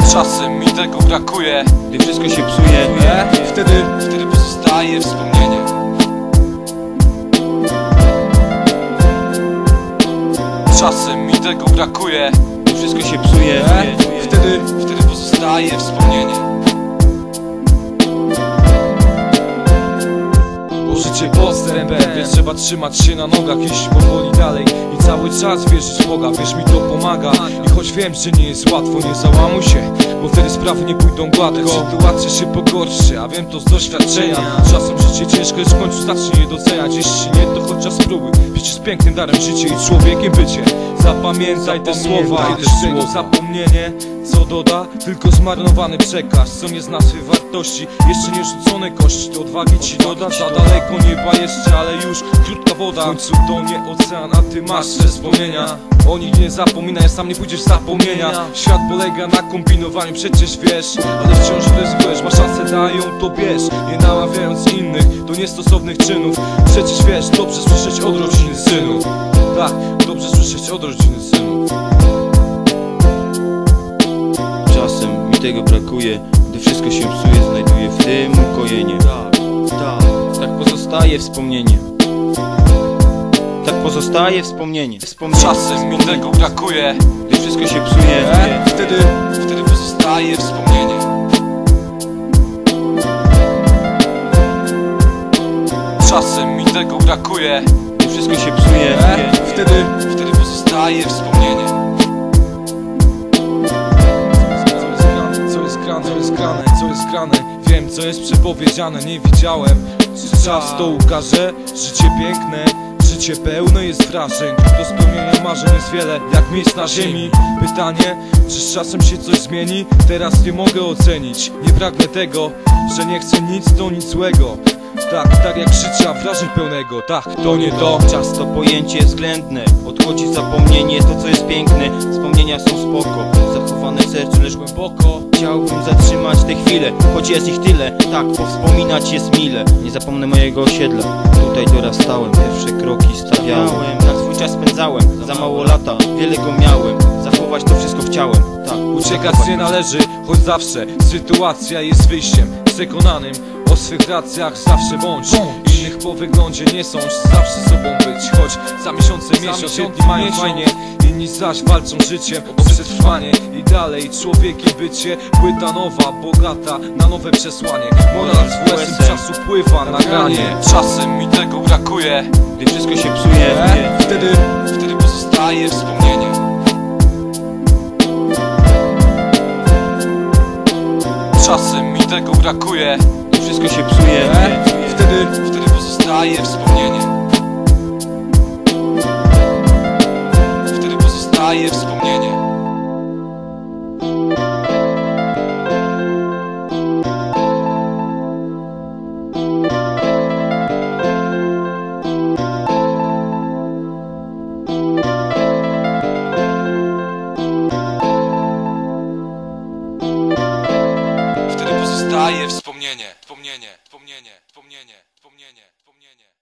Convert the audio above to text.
Czasem mi tego brakuje Gdy wszystko się psuje E? Wtedy, wtedy pozostaje wspomnienie Czasem mi tego brakuje Gdy wszystko się psuje E? Wtedy, wtedy pozostaje wspomnienie Życie postępem, więc trzeba trzymać się na nogach Iść powoli dalej. I cały czas wierzyć w Boga Wiesz, mi to pomaga. I choć wiem, że nie jest łatwo Nie załamuj się, bo wtedy sprawy nie pójdą gładko. Sytuacja się pogorszy, a wiem to z doświadczenia. Czasem życie ciężko jest w końcu zacznie je doceniać. Jeśli nie, to chociaż spróbuj. Przecież pięknym darem życie i człowiekiem bycie Zapamiętaj te słowa, kiedyś tego zapomnienie Co doda? Tylko zmarnowany przekaz. Co nie zna swej wartości? Jeszcze nie rzucone kości. To odwagi ci doda. Za daleko nieba jeszcze, ale już krótka woda. W końcu to nie ocean, a ty masz te wspomnienia. O nich nie zapominaj, sam nie pójdziesz zapomnienia. Świat polega na kombinowaniu, przecież wiesz Ale wciąż ryzykujesz, masz szansę, dają to bierz. Nie namawiając innych do niestosownych czynów. Przecież wiesz, dobrze słyszeć od rodziny synów Tak, dobrze słyszeć od rodziny synów Czasem mi tego brakuje Gdy wszystko się psuje Znajduję w tym ukojenie. Tak, tak Tak pozostaje wspomnienie. Tak pozostaje wspomnienie Wspomnienie. Czasem mi tego brakuje Gdy wszystko się psuje. E? Wtedy, wtedy pozostaje wspomnienie. Czasem mi tego brakuje Wszystko się psuje E? Wtedy, wtedy pozostaje wspomnienie Co jest grane, co jest grane, co jest grane Wiem co jest przepowiedziane, nie widziałem Czy czas to ukaże? Życie piękne Życie pełne jest wrażeń Do spełnienia marzeń jest wiele Jak miejsc na ziemi Pytanie, czy z czasem się coś zmieni? Teraz nie mogę ocenić Nie pragnę tego, że nie chcę nic to nic złego tak, tak jak życia wrażeń pełnego. Tak, to nie to. Czas to pojęcie względne. Odchodzi zapomnienie, to co jest piękne. Wspomnienia są spoko. Zachowane w sercu, lecz głęboko. Chciałbym zatrzymać te chwile Choć jest ich tyle. Tak, powspominać jest mile. Nie zapomnę mojego osiedla. Tutaj dorastałem Pierwsze kroki stawiałem. Tak swój czas spędzałem. Za mało lata, wiele go miałem. Zachować to wszystko chciałem. Tak, Uciekać nie należy, choć zawsze sytuacja jest wyjściem Przekonanym o swych racjach zawsze bądź. Innych po wyglądzie nie sądź, zawsze sobą być. Choć za miesiące miesiąc jedni mają fajnie Inni zaś walczą życiem o przetrwanie. I dalej człowiekiem bycie Płyta nowa, bogata na nowe przesłanie. Moral z łezem czasu pływa na granie. Czasem mi tego brakuje Gdy wszystko się psuje? Wtedy, wtedy pozostaje wspomnienie tego brakuje wszystko się psuje? Wtedy, wtedy pozostaje wspomnienie wspomnienie, wspomnienie, wspomnienie, wspomnienie, wspomnienie, wspomnienie.